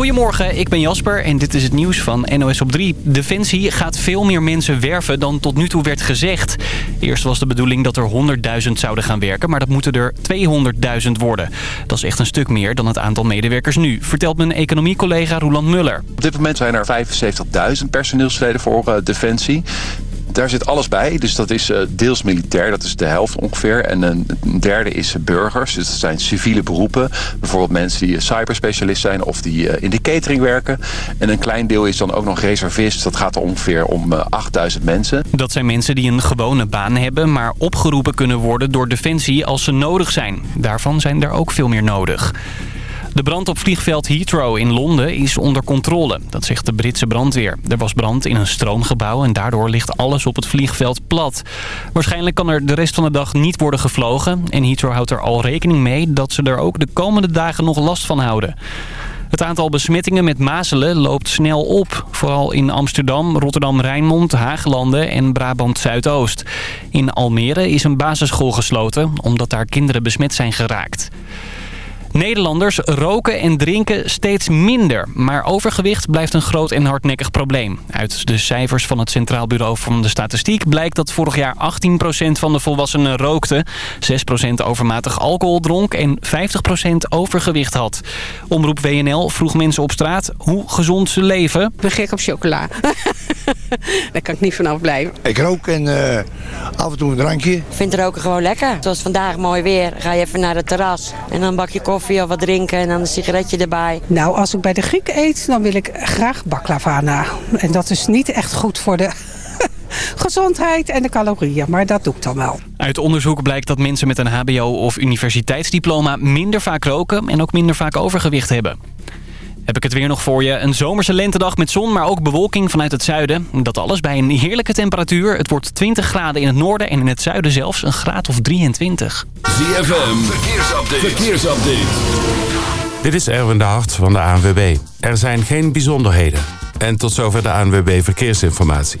Goedemorgen, ik ben Jasper en dit is het nieuws van NOS op 3. Defensie gaat veel meer mensen werven dan tot nu toe werd gezegd. Eerst was de bedoeling dat er 100.000 zouden gaan werken, maar dat moeten er 200.000 worden. Dat is echt een stuk meer dan het aantal medewerkers nu, vertelt mijn economiecollega Roland Muller. Op dit moment zijn er 75.000 personeelsleden voor uh, Defensie. Daar zit alles bij. Dus dat is uh, deels militair, dat is de helft ongeveer. En een, derde is burgers. Dus dat zijn civiele beroepen. Bijvoorbeeld mensen die cyberspecialist zijn of die in de catering werken. En een klein deel is dan ook nog reservist. Dat gaat er ongeveer om uh, 8000 mensen. Dat zijn mensen die een gewone baan hebben... maar opgeroepen kunnen worden door Defensie als ze nodig zijn. Daarvan zijn er ook veel meer nodig. De brand op vliegveld Heathrow in Londen is onder controle. Dat zegt de Britse brandweer. Er was brand in een stroomgebouw en daardoor ligt alles op het vliegveld plat. Waarschijnlijk kan er de rest van de dag niet worden gevlogen. En Heathrow houdt er al rekening mee dat ze er ook de komende dagen nog last van houden. Het aantal besmettingen met mazelen loopt snel op. Vooral in Amsterdam, Rotterdam-Rijnmond, Haaglanden en Brabant-Zuidoost. In Almere is een basisschool gesloten omdat daar kinderen besmet zijn geraakt. Nederlanders roken en drinken steeds minder. Maar overgewicht blijft een groot en hardnekkig probleem. Uit de cijfers van het Centraal Bureau van de Statistiek blijkt dat vorig jaar 18% van de volwassenen rookte. 6% overmatig alcohol dronk en 50% overgewicht had. Omroep WNL vroeg mensen op straat hoe gezond ze leven. Ik ben gek op chocola. Daar kan ik niet vanaf blijven. Ik rook en uh, af en toe een drankje. Ik vind roken gewoon lekker. Zoals vandaag mooi weer. Ga je even naar het terras en dan bak je koffie of wat drinken en dan een sigaretje erbij. Nou, als ik bij de Griek eet, dan wil ik graag baklavana. En dat is niet echt goed voor de gezondheid en de calorieën. Maar dat doe ik dan wel. Uit onderzoek blijkt dat mensen met een hbo of universiteitsdiploma minder vaak roken en ook minder vaak overgewicht hebben. Heb ik het weer nog voor je. Een zomerse lentedag met zon, maar ook bewolking vanuit het zuiden. Dat alles bij een heerlijke temperatuur. Het wordt 20 graden in het noorden en in het zuiden zelfs een graad of 23. ZFM, verkeersupdate. verkeersupdate. Dit is Erwin de Hart van de ANWB. Er zijn geen bijzonderheden. En tot zover de ANWB Verkeersinformatie.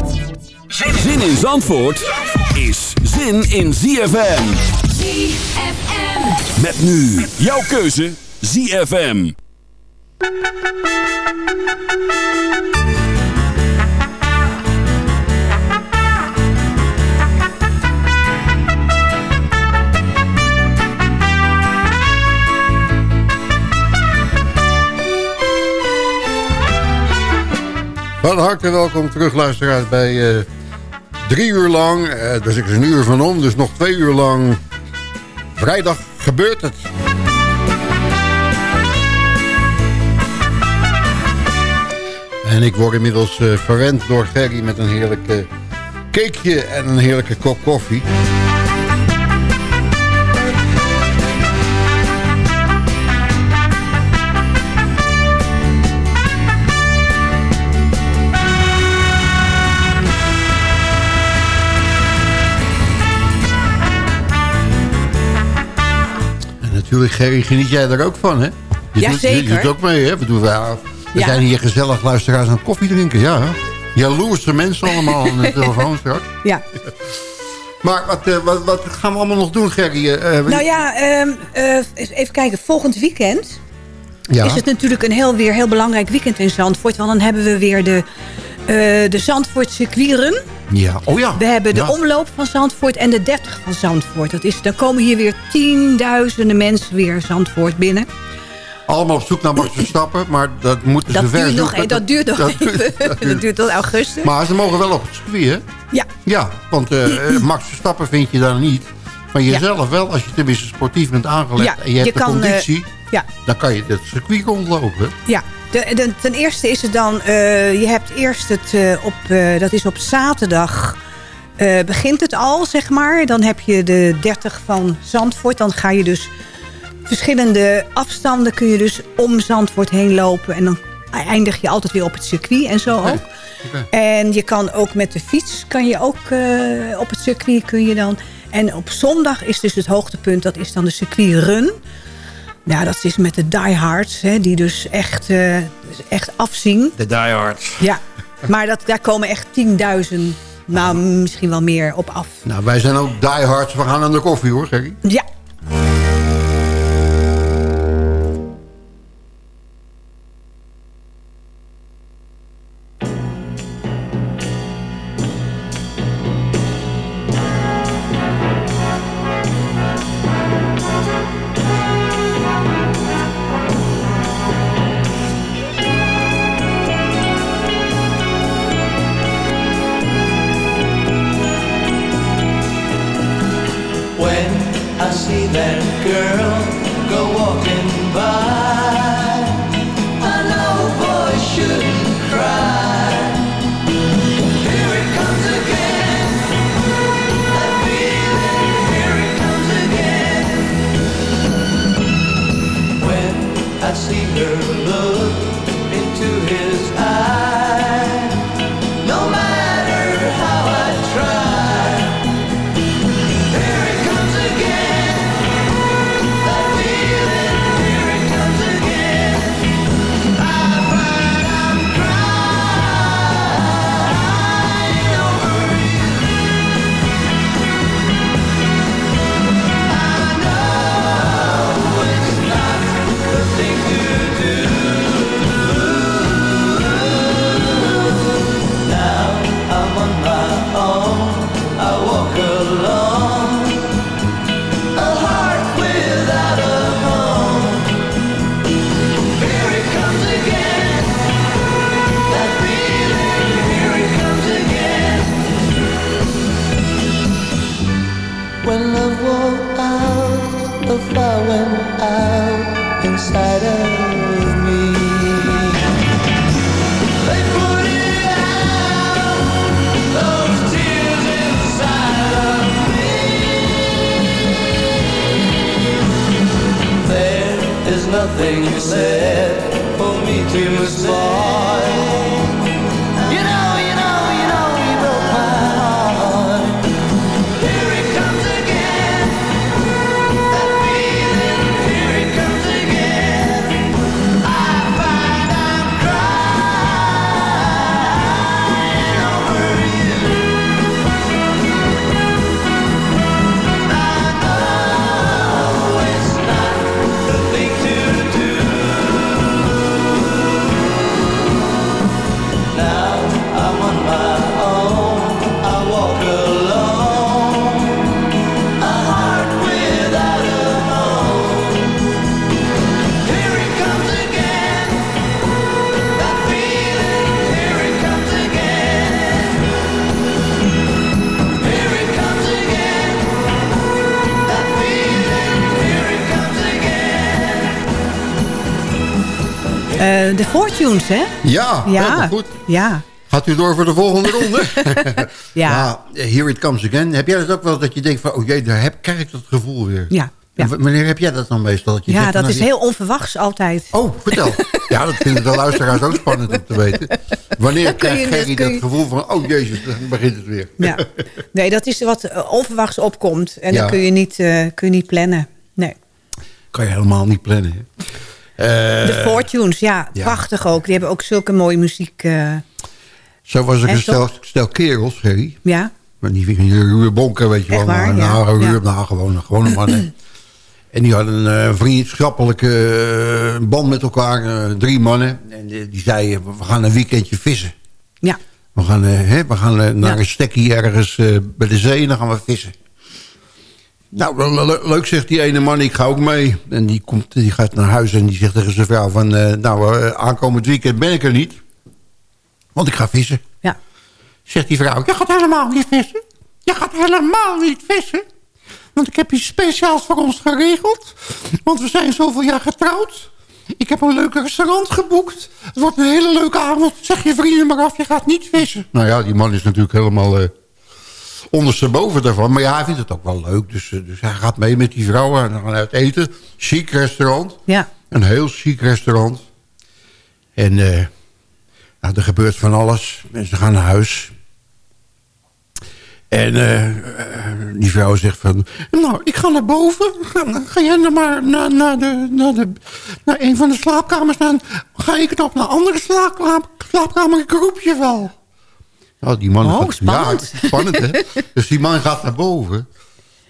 Zin in Zandvoort is zin in ZFM. ZFM. Met nu jouw keuze ZFM. Van harte welkom terug luisteraars bij uh, drie uur lang, uh, dus ik is een uur van om, dus nog twee uur lang vrijdag gebeurt het. En ik word inmiddels uh, verwend door Gerry met een heerlijk cakeje en een heerlijke kop koffie. Natuurlijk, Gerry, geniet jij er ook van, hè? Je ja, doet, zeker. Je doet ook mee, hè? We, doen, we, we Ja. zijn hier gezellig luisteraars aan het koffie drinken, ja. Jaloerse mensen allemaal aan de telefoon straks. Ja. Maar wat, eh, wat, wat gaan we allemaal nog doen, Gerry? Eh, eh, Nou ja, ehm, eh, even kijken. Volgend weekend ja. is het natuurlijk een heel, weer heel belangrijk weekend in Zandvoort. Want dan hebben we weer de, eh de Zandvoort circuitrun. Ja. Oh ja. We hebben de Ja. omloop van Zandvoort en de 30 van Zandvoort. Dat is, dan komen hier weer tienduizenden mensen weer Zandvoort binnen. Allemaal op zoek naar Max Verstappen, maar dat moeten Dat ze duurt nog, zoeken. e- dat duurt nog dat even. duurt- dat Dat duurt. duurt tot augustus. Maar ze mogen wel op het circuit, hè? Ja, Ja, want eh, Max Verstappen vind je daar niet. Maar jezelf wel, als je tenminste sportief bent aangelegd Ja, en je hebt je de kan, eh, conditie... ja. dan kan je het circuit rondlopen. ja. Ten eerste is het dan... eh, je hebt eerst het eh, op... eh, dat is op zaterdag... begint het al, zeg maar. Dan heb je de 30 van Zandvoort. Dan ga je dus verschillende afstanden kun je dus om Zandvoort heen lopen. En dan eindig je altijd weer op het circuit en zo ook. En je kan ook met de fiets, kan je ook op het circuit kun je dan. En op zondag is dus het hoogtepunt, dat is dan de circuitrun. Ja, dat is met de diehards, hè, die dus echt, eh, echt afzien. De diehards. Ja, maar dat, daar komen echt 10.000, nou misschien wel meer op af. Nou, wij zijn ook diehards. We gaan aan de koffie hoor, Gerry. Ja. nothing you said for me to miss. De Fortunes, hè? Ja, Ja. goed. Ja. Gaat u door voor de volgende ronde? Ja. ja. Here it comes again. Heb jij dat ook wel dat je denkt van... oh jee, daar heb, krijg ik dat gevoel weer. Ja. Wanneer heb jij dat dan meestal? Dat je Ja, dat nou, is heel onverwachts altijd. Oh, vertel. ja, dat vinden de luisteraars ook spannend om te weten. Wanneer krijgt dus- Gerry kun dat gevoel van... oh jezus, dan begint het weer. Ja. Nee, dat is wat eh, onverwachts opkomt. En Ja. dat kun je, niet, eh, kun je niet plannen. Nee. Kan je helemaal niet plannen. hè? Eh, De Fortunes, ja, ja. prachtig ook. Die hebben ook zulke mooie muziek. eh, Zo was ik En een stel, kerels, Gerry. ja, Maar gingen huur bonken, weet je wel. waar? nou, Ja. nou, gewoon, gewoon een mannen. en die hadden een eh, vriendschappelijke band met elkaar. drie mannen. En die, zeiden, we gaan een weekendje vissen. ja. We gaan, hè, we gaan naar Ja. een stekkie ergens bij de zee en dan gaan we vissen. Nou, wel le- le- leuk zegt die ene man, ik ga ook mee. En die, komt, die gaat naar huis en die zegt tegen zijn vrouw van... eh, nou, eh, aankomend weekend ben ik er niet. Want ik ga vissen. Ja. Zegt die vrouw, je gaat helemaal niet vissen. Je gaat helemaal niet vissen. Want ik heb iets speciaals voor ons geregeld. Want we zijn zoveel jaar getrouwd. Ik heb een leuk restaurant geboekt. Het wordt een hele leuke avond. Zeg je vrienden maar af, je gaat niet vissen. Nou ja, die man is natuurlijk helemaal eh, ondersteboven daarvan. Maar ja, hij vindt het ook wel leuk. Dus, eh, dus hij gaat mee met die vrouwen en gaan uit eten. Chic restaurant. Ja. Een heel chic restaurant. En eh, nou, er gebeurt van alles. Mensen gaan naar huis. En eh, die vrouw zegt van... Nou, ik ga naar boven. Ga, ga jij dan maar naar, naar, de, naar, de, naar een van de slaapkamers. Dan ga ik dan op een andere slaapkamer. slaapkamer ik roep je wel. Nou, die man Oh, gaat, spannend. Ja, spannend, hè? Dus die man gaat naar boven.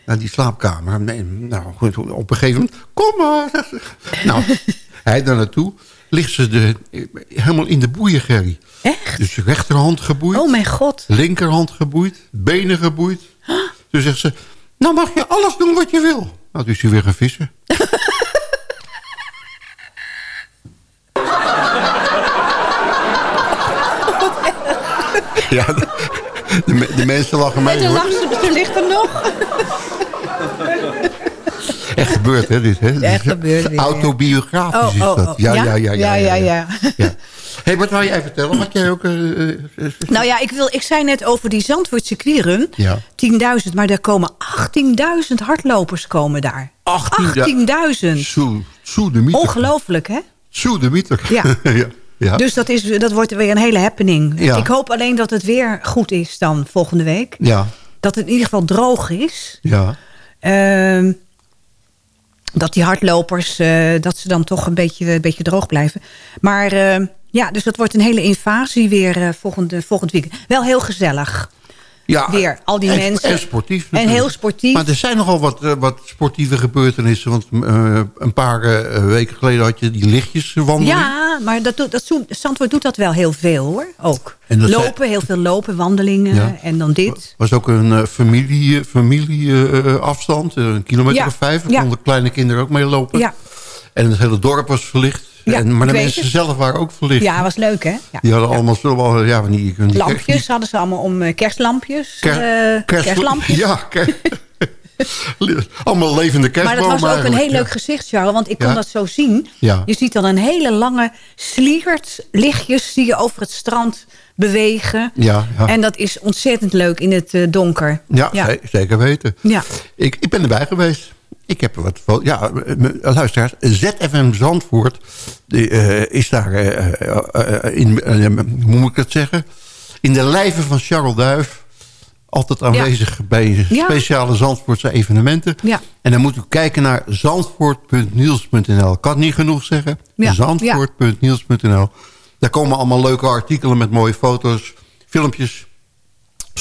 Naar die slaapkamer. Nee, nou, op een gegeven moment... Kom maar. Nou, hij daar naartoe. Ligt ze de, helemaal in de boeien, Gerry. Echt? Dus rechterhand geboeid. Oh mijn god. Linkerhand geboeid. Benen geboeid. Toen zegt ze... Nou mag je alles doen wat je wil. Nou, toen is hij weer gaan vissen. ja, de, de, me- de mensen lachen mee En ze, ze ligt er nog. Echt gebeurd, hè, dit, hè? Echt gebeurd weer, ja. Autobiografisch Oh, is oh, dat. oh. Ja, Ja? ja, ja. Ja, ja, ja. ja. hey, wat wou jij vertellen? Had jij ook... eh, eh, eh, Nou ja, ik, wil, ik zei net over die Zandvoort circuitrun. Ja. 10.000, maar er komen 18.000 hardlopers komen daar. 18.000. Soe, soe de mieter. Ongelooflijk, hè? Soe de mieter. Ja. ja. Ja. Dus dat, is, dat wordt weer een hele happening. Ja. Ik hoop alleen dat het weer goed is dan volgende week. ja. Dat het in ieder geval droog is. Ja. Ehm, dat die hardlopers, eh, dat ze dan toch een beetje, een beetje droog blijven. Maar eh, ja, dus dat wordt een hele invasie weer eh, volgende, volgend weekend. Wel heel gezellig. Ja, Weer, al die en, mensen. En sportief. En heel sportief. Maar er zijn nogal wat, eh, wat sportieve gebeurtenissen. Want eh, een paar eh, weken geleden had je die lichtjeswandeling. Ja, maar dat, doet- dat, doet- Zandvoort doet dat wel heel veel hoor, ook. En dat lopen, heel veel lopen, wandelingen Ja. en dan dit. was ook een eh, familie, familie afstand. eh, een kilometer Ja, of vijf. Ja. konden kleine kinderen ook mee lopen. Ja, En het hele dorp was verlicht. Ja, en, maar de mensen het. zelf waren ook verlicht. ja was leuk hè? Ja. Die hadden allemaal zo wel... Ja, van die, die Lampjes hadden ze allemaal om eh, kerstlampjes. Ker- eh, kerst- kerstlampjes. Ja, ker- allemaal levende Maar kerstbomen dat was ook een heel ja. leuk gezicht, Charles. Want ik kon Ja. dat zo zien. Ja. Je ziet dan een hele lange sliert lichtjes... zie je over het strand bewegen. Ja, ja. En dat is ontzettend leuk in het eh, donker. Ja, ja. ze- zeker weten. Ja. Ik, ik ben erbij geweest. Ik heb wat van... Ja, luisteraars. ZFM Zandvoort die, eh, is daar eh, eh, in... hoe moet ik het zeggen? In de lijven van Charles Duif. Altijd aanwezig bij Ja. speciale Zandvoortse evenementen. Ja. En dan moet u kijken naar zandvoort.niels.nl. Ik kan het niet genoeg zeggen. Zandvoort.niels.nl. Daar komen allemaal leuke artikelen met mooie foto's, filmpjes.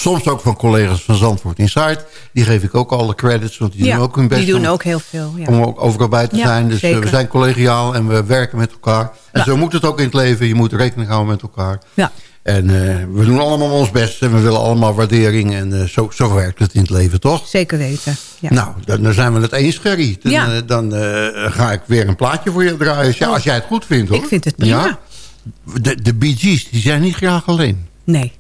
Soms ook van collega's van Zandvoort Inside. Die geef ik ook alle credits, want die Ja, doen ook hun best die doen om, ook heel veel. Ja. om ook overal bij te Ja, zijn. Dus eh, zeker. we zijn collegiaal en we werken met elkaar. En Ja. zo moet het ook in het leven. Je moet rekening houden met elkaar. Ja. En eh, we doen allemaal ons best en we willen allemaal waardering. En eh, zo, zo werkt het in het leven, toch? Zeker weten. Ja. Nou, dan, dan zijn we het eens, Gerry. Dan, Ja. dan ga ik weer een plaatje voor je draaien. Als, jij- als jij het goed vindt, hoor. Ik vind het prima. Ja? De, de Bee Gees, die zijn niet graag alleen. Nee.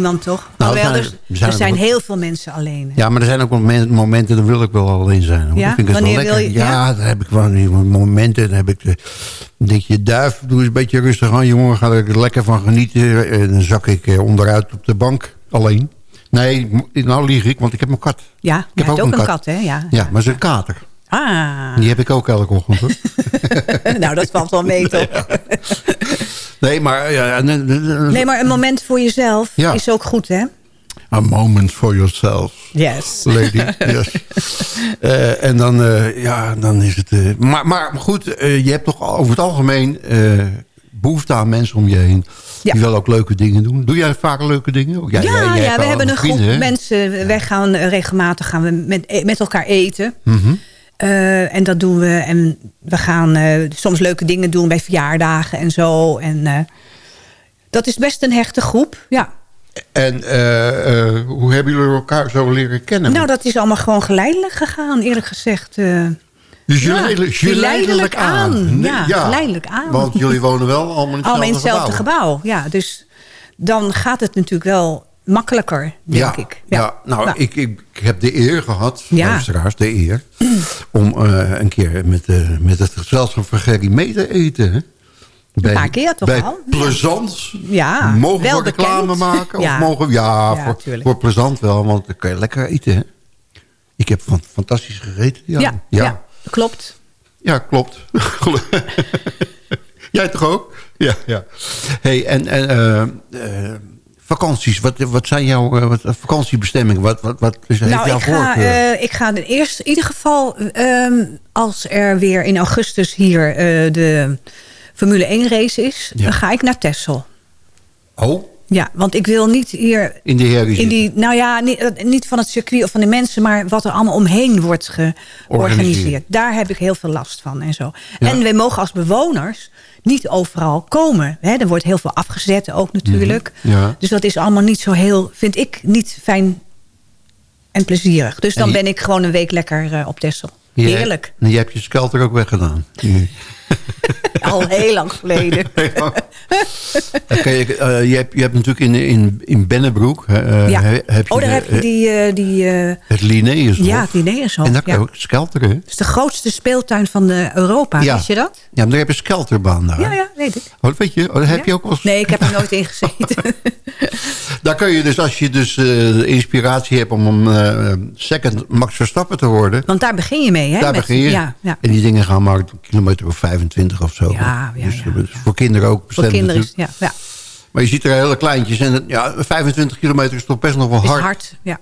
Niemand toch? Nou, Alhoewel, er zijn- er er heel veel mensen alleen. hè. Ja, maar er zijn ook momen- momenten, dan wil ik wel alleen zijn. Ja? Dat vind ik wel Wanneer lekker. wil je- ja, ja? dan heb ik wel momenten. Dan heb ik de, dan denk je, duif, doe eens een beetje rustig aan, jongen. Ga er lekker van genieten. En dan zak ik eh, onderuit op de bank, alleen. Nee, nou lieg ik, want ik heb mijn kat. Ja, Ik heb hebt ook een kat, hè? Ja. Ja, maar ze is een kater. Ah, Die heb ik ook elke ochtend, hoor. nou dat valt wel mee toch? Nee, maar... Ja, Nee, maar een moment voor jezelf Ja. is ook goed, hè? A moment for yourself. Yes. Lady, yes. Eh, en dan, eh, ja, dan is het... eh, maar, maar goed, eh, je hebt toch over het algemeen eh, behoefte aan mensen om je heen. Die wel ook leuke dingen doen. Doe jij vaak leuke dingen? Jij- ja, jij- jij ja, we hebben een groep hè? mensen. Wij gaan regelmatig gaan we met, met elkaar eten. Mhm. Eh, en dat doen we. En we gaan eh, soms leuke dingen doen bij verjaardagen en zo. En eh, dat is best een hechte groep. Ja. En hoe hebben jullie elkaar zo leren kennen? Nou, dat is allemaal gewoon geleidelijk gegaan, eerlijk gezegd. Dus ja, geleidelijk, aan. Ja, geleidelijk aan. Want jullie wonen wel allemaal in hetzelfde, Allemaal in hetzelfde gebouw. gebouw. Ja, dus dan gaat het natuurlijk wel makkelijker, denk ja, ik. Ja, nou, Nou. Ik, ik, ik heb de eer gehad, Ja. luisteraars, de eer... om eh, een keer met, eh, met het gezelschap van Gerry mee te eten. hè. Bij, paar keer toch bij al? Plezant. Ja, Mogen we reclame maken? Ja. Of mogen ja, Ja, voor, tuurlijk. voor Plezant wel, want dan kan je lekker eten. Hè? Ik heb van, fantastisch gegeten. Ja, Ja, ja. klopt. Ja, klopt. Jij toch ook? Ja, ja. Hey, en, en eh, vakanties, wat, wat zijn jouw eh, wat, vakantiebestemmingen? Wat, wat, wat is, heeft Nou, jouw ik ga, eh, ik ga eerst, in ieder geval, ehm, als er weer in augustus hier eh, de Formule 1 race is, Ja. dan ga ik naar Texel. oh, Ja, want ik wil niet hier in de herrie in die, nou ja, niet, eh, niet van het circuit of van de mensen, maar wat er allemaal omheen wordt georganiseerd. Organiseerd. Daar heb ik heel veel last van en zo. Ja. En wij mogen als bewoners niet overal komen. Hè? Er wordt heel veel afgezet ook natuurlijk. Mhm. Ja. Dus dat is allemaal niet zo heel, vind ik, niet fijn en plezierig. Dus dan ben ik gewoon een week lekker eh, op Texel. Je- Heerlijk. En je hebt je skelter ook weggedaan. Al heel lang geleden. Ik, eh, je, hebt, je hebt natuurlijk in, in, in Bennebroek... eh, ja. he- heb je oh, daar de- heb je die... eh, die het Linnaeushof. ja, het Linnaeushof. En daar kan ja. je ook skelteren. Het is de grootste speeltuin van de Europa. Ja. Wist je dat? Ja, maar daar heb je een skelterbaan daar. Ja, ja, weet ik. Oh, dat weet je? Oh, dat heb je ook wel eens- Nee, ik heb er nooit in gezeten. Daar kun je dus, als je dus eh, inspiratie hebt om een second Max Verstappen te worden... Want daar begin je mee, hè? daar met- begin je. Ja, ja. En die dingen gaan maar een kilometer of 25 of zo. Ja, ja, dus, dus voor kinderen ook Voor kinderen natuurlijk. ja, ja. Maar je ziet er hele kleintjes. En ja, 25 kilometer is toch best nog wel Is hard. hard. Ja.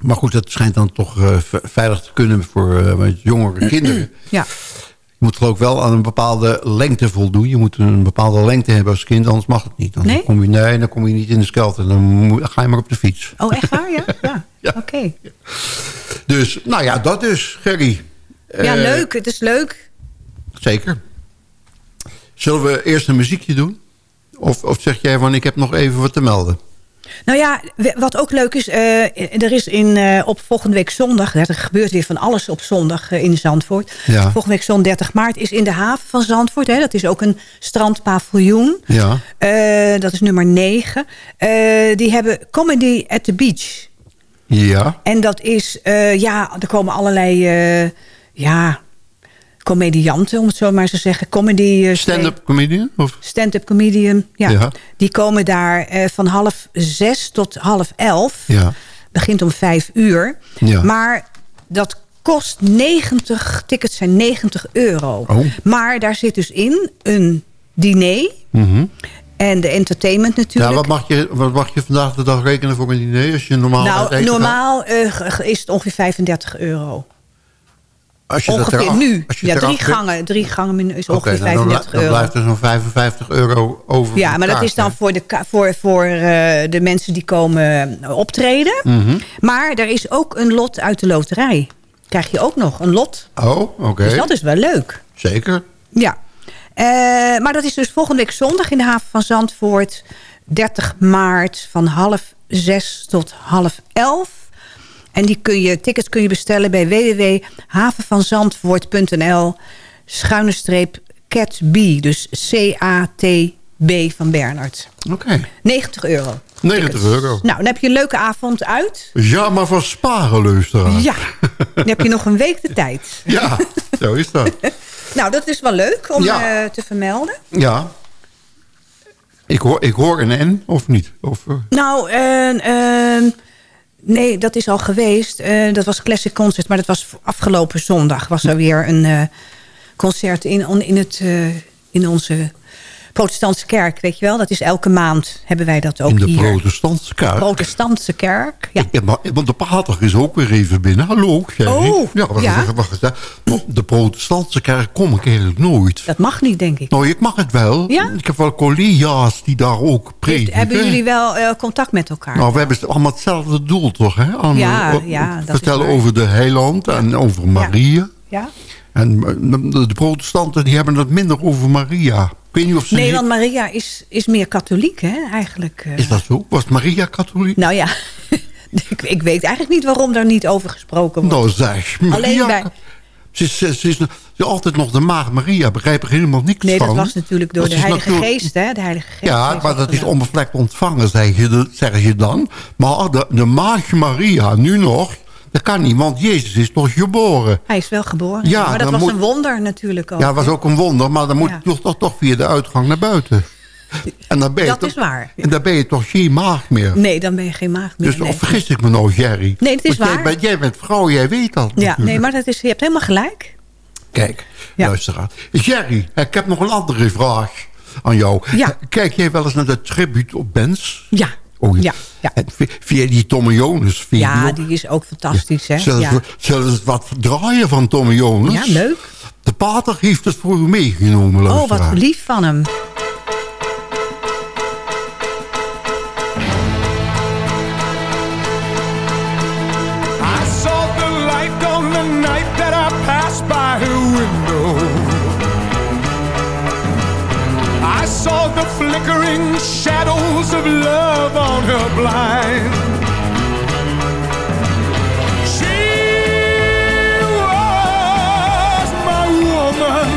Maar goed, dat schijnt dan toch eh, ve- veilig te kunnen voor eh, jongere kinderen. ja. Je moet geloof ik wel aan een bepaalde lengte voldoen. Je moet een bepaalde lengte hebben als kind, anders mag het niet. Dan Nee? kom je, nee, dan kom je niet in de skelter. Dan ga je maar op de fiets. Oh, echt waar? Ja? Ja. Oké. Dus, nou ja, dat dus, Gerry. Ja, Eh, leuk. Het is leuk. Zeker. Zullen we eerst een muziekje doen? Of, of zeg jij van, ik heb nog even wat te melden? Nou ja, wat ook leuk is, eh, er is in, eh, op volgende week zondag... er gebeurt weer van alles op zondag eh, in Zandvoort. Ja. Volgende week zondag 30 maart is in de haven van Zandvoort. Hè, dat is ook een strandpaviljoen. Ja. Dat is nummer 9. Eh, die hebben Comedy at the Beach. Ja. En dat is, ja, er komen allerlei, ja, comedianten, om het zo maar te zeggen. Comedy, eh, Stand-up comedian? Of? stand-up comedian, ja. Ja. Die komen daar eh, van half zes tot half elf. Ja. Begint om vijf uur. Ja. Maar dat kost 90, tickets zijn 90 euro. Oh. Maar daar zit dus in een diner Mhm. en de entertainment natuurlijk. Ja, wat mag, je, wat mag je vandaag de dag rekenen voor een diner? Als je normaal nou, normaal eh, is het ongeveer 35 euro. Als je dat Ongeveer eraf- nu. als je Ja, drie gangen, drie gangen is ongeveer nou, dan, 35 dan euro. blijft er zo'n 55 euro over. Ja, maar dat is dan voor de, voor, voor eh, de mensen die komen eh, optreden. Mhm. Maar er is ook een lot uit de loterij. Krijg je ook nog een lot. Oh, oké. Dus dat is wel leuk. Zeker. Ja. Eh, maar dat is dus volgende week zondag in de haven van Zandvoort. 30 maart van half zes tot half elf. En die kun je, tickets kun je bestellen bij www.havenvanzandvoort.nl schuine streep CATB. Dus C-A-T-B van Bernard. Oké. 90 euro. 90 euro. Nou, dan heb je een leuke avond uit. Ja, maar van sparen, luisteraar. Ja, dan heb je nog een week de tijd. Ja, zo is dat. Nou, dat is wel leuk om Ja. eh, te vermelden. Ja. Ik hoor, ik hoor een N, of niet? Of, eh, Nou, eh, nee, dat is al geweest. Eh, dat was Classic Concert, maar dat was afgelopen zondag. Was er weer een eh, concert in, in, het, eh, in onze protestantse kerk, weet je wel? Dat is elke maand, hebben wij dat ook in de hier. protestantse kerk. Protestantse kerk, ja. Maar, want de pater is ook weer even binnen. Hallo. Oh, ja, wacht, ja. Wacht. Op de protestantse kerk kom ik eigenlijk nooit. Dat mag niet, denk ik. Nou, ik mag het wel. Ja? Ik heb wel collega's die daar ook prediken. Hebben jullie wel eh, contact met elkaar? Nou, we hebben allemaal hetzelfde doel, toch? Hè? Ja, o- ja, dat vertellen over de heiland en over Maria. ja? En eh, de, de protestanten die hebben het minder over Maria. Ik weet niet of ze... Nee, want Maria is, is meer katholiek, hè, eigenlijk. eh. Is dat zo? Was Maria katholiek? Nou ja, ik, ik weet eigenlijk niet waarom daar niet over gesproken wordt. Nou zeg, Maria... Alleen bij... Ze is, ze, is, ze is altijd nog de maagd Maria. Begrijp er helemaal niks Nee, van. dat was natuurlijk door Dat de Heilige natuurlijk- Geest, hè? De Heilige Geest Ja, maar dat is onbevlekt ontvangen, zeg je, de- zeg je dan. Maar de, de maagd Maria, nu nog, dat kan niet, want Jezus is toch geboren. Hij is wel geboren. Ja, maar dat was moet- een wonder natuurlijk ook. Ja, dat was ook een wonder, maar dan moet je toch, toch, via de uitgang naar buiten. En dan ben je Dat toch- is waar. En dan ben je toch geen maagd meer. Nee, dan ben je geen maagd meer. dus nee. of vergis ik me nou, Jerry? Nee, dat is Want waar. Jij bent, jij bent vrouw, jij weet dat Ja, natuurlijk. nee, maar dat is, je hebt helemaal gelijk. Kijk, Ja. luisteraar. Jerry, ik heb nog een andere vraag aan jou. Ja. Kijk jij wel eens naar de tribute op Benz? Ja. Oh, Ja, ja. En vi- Via die Tommy Jones video? Ja, die is ook fantastisch, hè? Zullen, Ja. wat draaien van Tommy Jones? ja, leuk. De pater heeft het voor u meegenomen, Oh, wat lief van hem. The flickering shadows of love on her blind. She was my woman.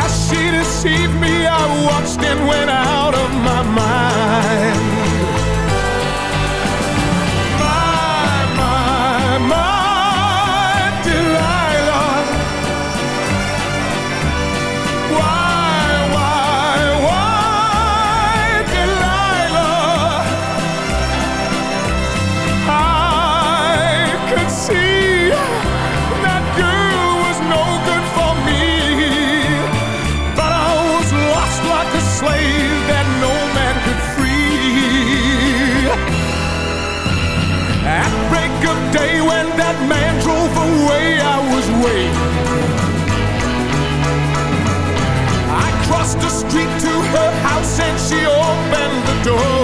As she deceived me, I watched and went out I crossed the street to her house and she opened the door.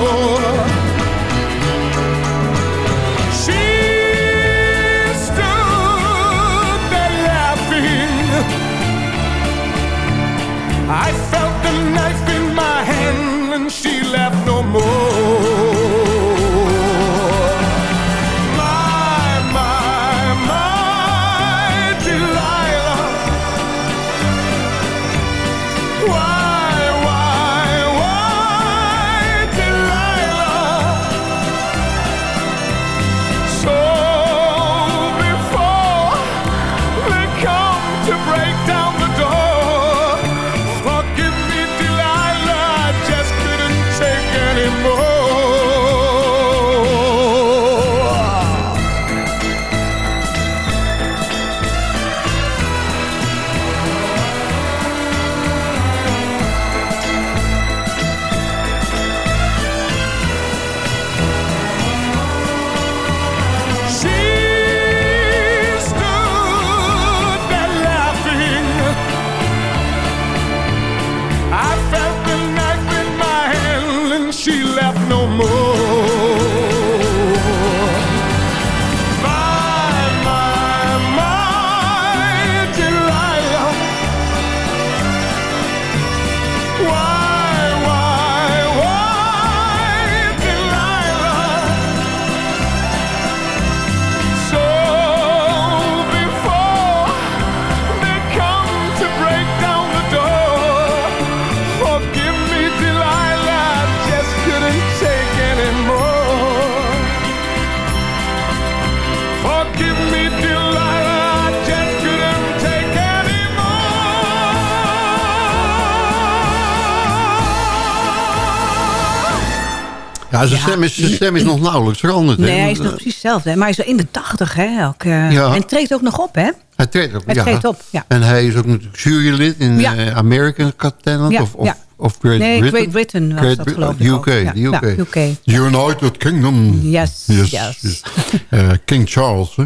Ja, zijn, Stem, is, zijn stem is nog nauwelijks veranderd. Nee, hij is nog precies hetzelfde. Maar hij is wel in de tachtig, hè? Ook, eh, Ja. En treedt ook nog op, hè? Hij treedt op. Hij treedt op, ja. En hij is ook natuurlijk jurylid in eh, American Got Talent of, of, of Great Nee, Britain. Great Britain was Great dat, geloof ik UK, ook. UK. UK. The United Kingdom. Yes, yes. Eh, King Charles, hè?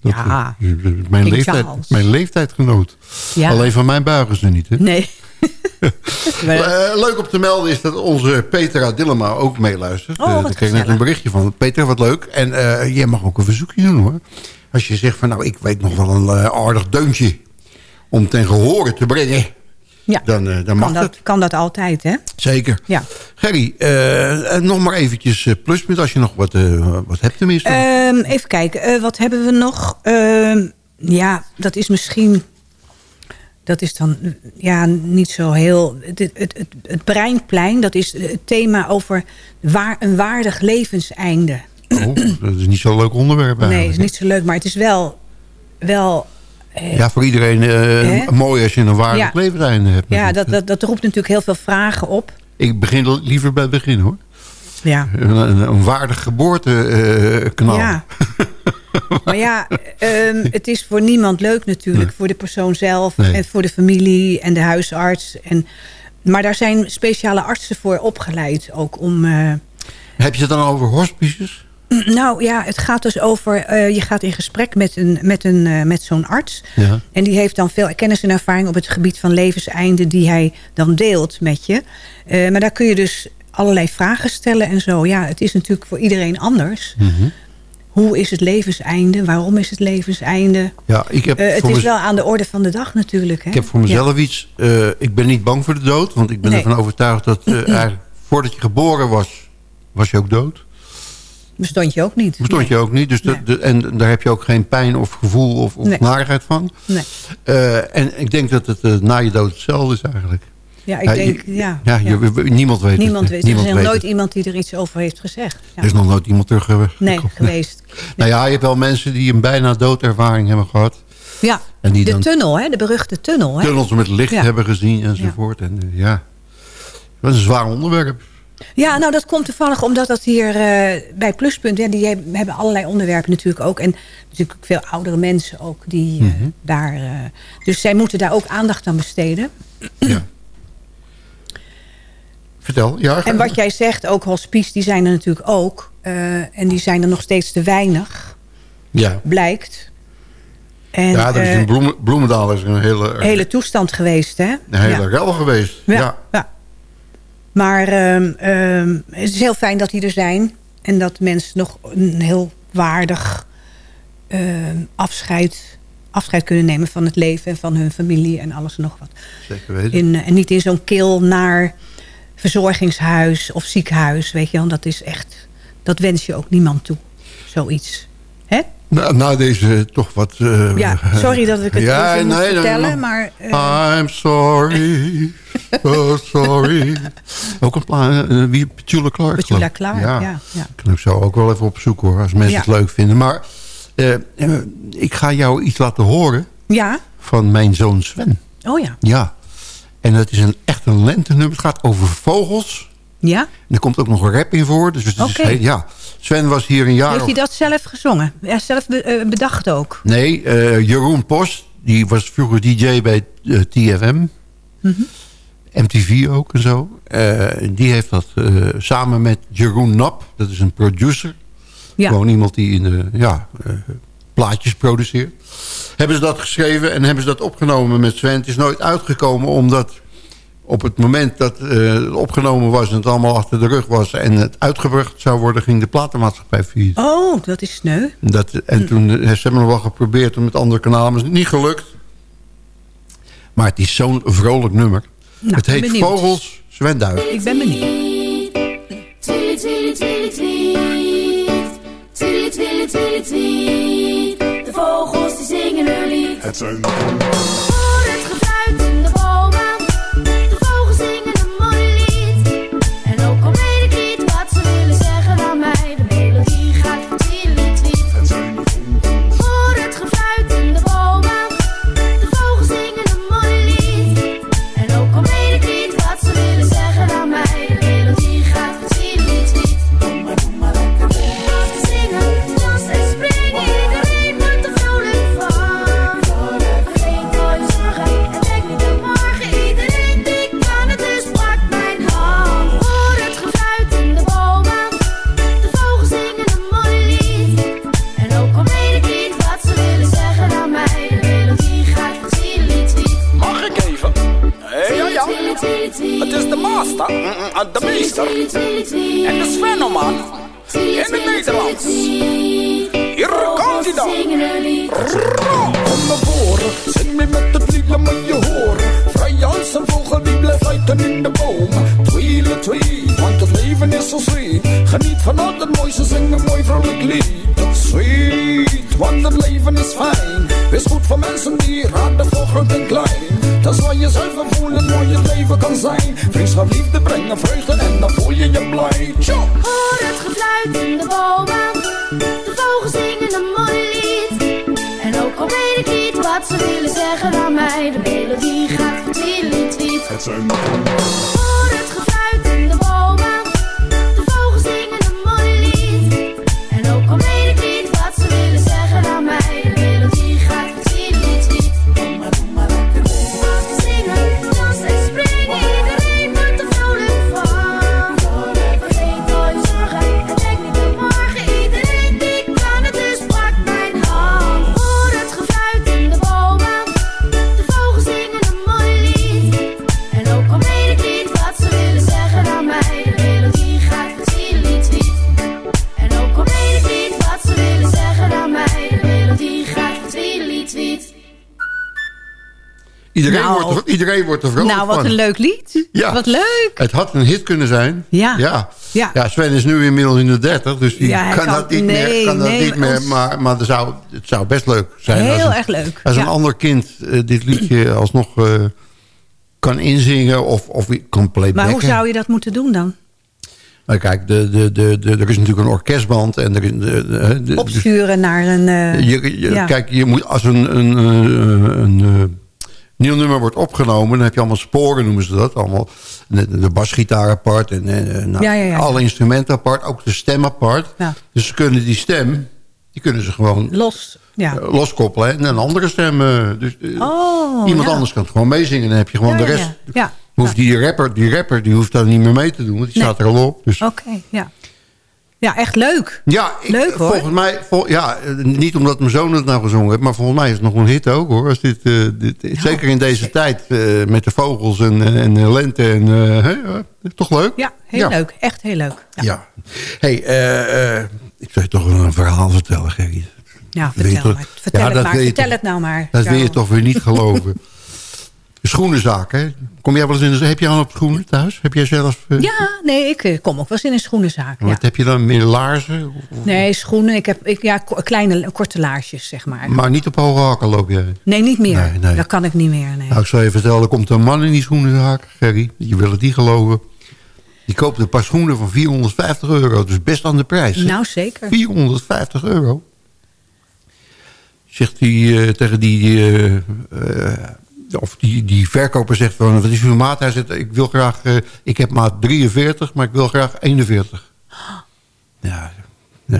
Dat, Ja. mijn, King leeftijd, Charles. mijn leeftijdgenoot. Alleen van mijn buigen ze niet, hè? Nee. Eh, leuk om te melden is dat onze Petra Dillema ook meeluistert. Oh, wat daar kreeg ik net een berichtje van. Petra, wat leuk. En eh, jij mag ook een verzoekje doen, hoor. Als je zegt van, nou, ik weet nog wel een aardig deuntje... om ten gehore te brengen. Ja. Dan, dan mag Kan dat. dat, kan dat altijd, hè? Zeker. Ja. Gerry, nog maar eventjes pluspunt als je nog wat, wat hebt tenminste. Ehm, even kijken, wat hebben we nog? Ehm, ja, dat is misschien... Dat is dan ja, niet zo heel... Het, het, het, het Breinplein, dat is het thema over waar, een waardig levenseinde. Oh, dat is niet zo'n leuk onderwerp Nee, eigenlijk. is niet zo leuk, maar het is wel... wel eh, Ja, voor iedereen eh, mooi als je een waardig Ja. levenseinde hebt. ja, dat, dat, dat roept natuurlijk heel veel vragen op. Ik begin liever bij het begin hoor. Ja. Een, een, een waardig geboortekanaal. Ja. maar ja, ehm, het is voor niemand leuk natuurlijk. Nee. Voor de persoon zelf Nee. en voor de familie en de huisarts. En, maar daar zijn speciale artsen voor opgeleid ook om... eh, Heb je het dan over hospices? nou ja, het gaat dus over... eh, je gaat in gesprek met, een, met, een, eh, met zo'n arts. Ja. En die heeft dan veel kennis en ervaring op het gebied van levenseinde... die hij dan deelt met je. Maar daar kun je dus allerlei vragen stellen en zo. Ja, het is natuurlijk voor iedereen anders. Mhm. Hoe is het levenseinde? Waarom is het levenseinde? Ja, ik heb Eh, het is wel aan de orde van de dag natuurlijk. Hè? Ik heb voor mezelf iets... eh, ik ben niet bang voor de dood. Want ik ben Nee. ervan overtuigd dat eh, eigenlijk voordat je geboren was... was je ook dood. Bestond je ook niet. Bestond je ook niet. Dus de- en daar heb je ook geen pijn of gevoel of, of van. Nee. En ik denk dat het na je dood hetzelfde is eigenlijk. Ja, ik Ja, denk, ja. Ja, ja. je- niemand weet Niemand het. weet. Er is nog nooit het. iemand die er iets over heeft gezegd. Ja. Er is nog nooit iemand terug geweest. Nee, geweest. Nou ja, je hebt wel mensen die een bijna doodervaring hebben gehad. Ja, En die de dan tunnel, hè? de beruchte tunnel. Hè? tunnels met licht Ja. hebben gezien enzovoort. En eh, ja, dat is een zwaar onderwerp. Ja, nou dat komt toevallig omdat dat hier eh, bij Pluspunt... Ja, die heb- hebben allerlei onderwerpen natuurlijk ook. En natuurlijk veel oudere mensen ook die eh, Mhm. daar... eh, dus zij moeten daar ook aandacht aan besteden. Vertel, ja. En wat jij zegt, ook hospice, die zijn er natuurlijk ook. Eh, en die zijn er nog steeds te weinig, Ja, blijkt. En, ja, er is eh, in Bloemen, Bloemendaal is een hele, hele toestand geweest, hè? een hele Ja. rel geweest. Ja, Ja. ja. Maar ehm, ehm, het is heel fijn dat die er zijn. En dat mensen nog een heel waardig ehm, afscheid, afscheid kunnen nemen van het leven... en van hun familie en alles en nog wat. Zeker weten. In, eh, en niet in zo'n kil naar verzorgingshuis of ziekenhuis. Weet je wel, dat is echt... Dat wens je ook niemand toe, zoiets. Hè? Na, na deze toch wat... eh, Ja, sorry dat ik het Ja, even moet nee, nee, vertellen, nee. maar... eh, I'm sorry, oh sorry. Ook een plaat, uh, wie? Petula Clark. Petula. Clark, ja, ja. Kan ik zo ook wel even opzoeken hoor, als mensen Ja. het leuk vinden. Maar eh, eh, ik ga jou iets laten horen ja, van mijn zoon Sven. oh ja. Ja. En dat is een, echt een lentenummer. Het gaat over vogels. Ja? En er komt ook nog rap in voor. Dus het is ja. Sven was hier een jaar Heeft hij dat zelf gezongen? Ja, zelf eh, bedacht ook. Nee, eh, Jeroen Post. Die was vroeger DJ bij eh, TFM. Mhm. MTV ook en zo. Die heeft dat samen met Jeroen Nap. Dat is een producer. Ja. Gewoon iemand die in de, ja, plaatjes produceert. Hebben ze dat geschreven en hebben ze dat opgenomen met Sven. Het is nooit uitgekomen omdat op het moment dat eh, het opgenomen was... en het allemaal achter de rug was en het uitgebracht zou worden... ging de platenmaatschappij failliet. Oh, dat is sneu. Dat, en toen eh, ze hebben nog wel geprobeerd om met andere kanalen, maar het is niet gelukt. Maar het is zo'n vrolijk nummer. Nou, het heet benieuwd. Vogels Sven Duif. Ik ben benieuwd. Tweet, tweet, tweet, tweet. Tweet, tweet, tweet, tweet. De Het zijn Hoor het gefluit in de bomen. Mm, mm, de meester. En de Svenoman. In het Nederlands. Komt hij dan. Kom naar voren, zing mee met het lied, laat me je horen. Vrij als een vogel die blijft fluiten in de boom. Tweele tweet, want het leven is zo sweet. Geniet van al het mooiste, zing een mooi vrolijk lied. Sweet, want het leven is fijn. Wees goed voor mensen die raden voor groot en klein. Dat is waar je zelf voelen, mooi het leven kan zijn. Vriendschap, liefde brengen vreugde en dan voel je je blij. Tja. Hoor het gefluit in de bomen. De vogels zingen een mooi lied. En ook al weet ik niet wat ze willen zeggen aan mij. De melodie gaat van tweet, tweet. Het zijn Iedereen, Nou. wordt, er- iedereen wordt er vrolijk Nou, wat van. een leuk lied. Ja. Wat leuk. Het had een hit kunnen zijn. Ja. Ja. Ja. ja Sven is nu inmiddels in de 30, dus die Ja, kan, kan- dat niet nee, meer. Kan dat niet meer ons- maar maar er zou, het zou best leuk zijn. Heel als een, erg leuk, Als een ander kind eh, dit liedje alsnog eh, kan inzingen of, of kan playbacken. Maar hoe zou je dat moeten doen dan? Nou, kijk, de, de, de, de, er is natuurlijk een orkestband. En er is, de, Opsturen naar een... eh, je, je- ja. Kijk, je moet, als een, een, een, een, nieuw nummer wordt opgenomen... dan heb je allemaal sporen, noemen ze dat. Allemaal de, de basgitaar apart en eh, nou, Ja, ja, ja. alle instrumenten apart. Ook de stem apart. Dus ze kunnen die stem... die kunnen ze gewoon Los. Ja. eh, loskoppelen. En een andere stem... eh, dus, eh, Oh, iemand anders kan het gewoon meezingen. Dan heb je gewoon de rest... Hoeft die, rapper, die rapper die hoeft daar niet meer mee te doen. Want die Nee. staat er al op. Dus Oké, ja. Ja, echt leuk. Ja, ik- Leuk, hoor. Volgens mij, vol- ja, eh, niet omdat mijn zoon het nou gezongen heeft... maar volgens mij is het nog een hit ook, hoor. Als dit, eh, dit, zeker in deze tijd, eh, met de vogels en, en de lente. En, ja, toch leuk? Ja, heel leuk. Echt heel leuk. Ja. hey, eh, eh, ik zou je toch wel een verhaal vertellen, Gerry. Ja, vertel, maar. vertel Ja, het maar. Vertel het nou maar. Dat wil je toch weer niet geloven. Schoenenzaak, hè? Kom jij wel eens in de... Heb je al op schoenen thuis? Heb jij zelf... eh, Ja, nee, ik eh, kom ook wel eens in een schoenenzaak. Ja. Wat heb je dan? Meer laarzen? Of- Nee, schoenen. Ik heb ik, ja, kleine, korte laarsjes, zeg maar. Maar niet op hoge hakken loop jij? Nee, niet meer. Nee, nee. Dat kan ik niet meer, nee. Nou, ik zal je vertellen, er komt een man in die schoenenzaak, Gerry. Je wil het niet geloven. Die koopt een paar schoenen van 450 euro. Dus best aan de prijs. hè? Nou, zeker. 450 euro. Zegt hij eh, tegen die... of die, die verkoper zegt van... Wat is uw maat? Hij zegt, ik wil graag... eh, ik heb maat 43, maar ik wil graag 41. Ja,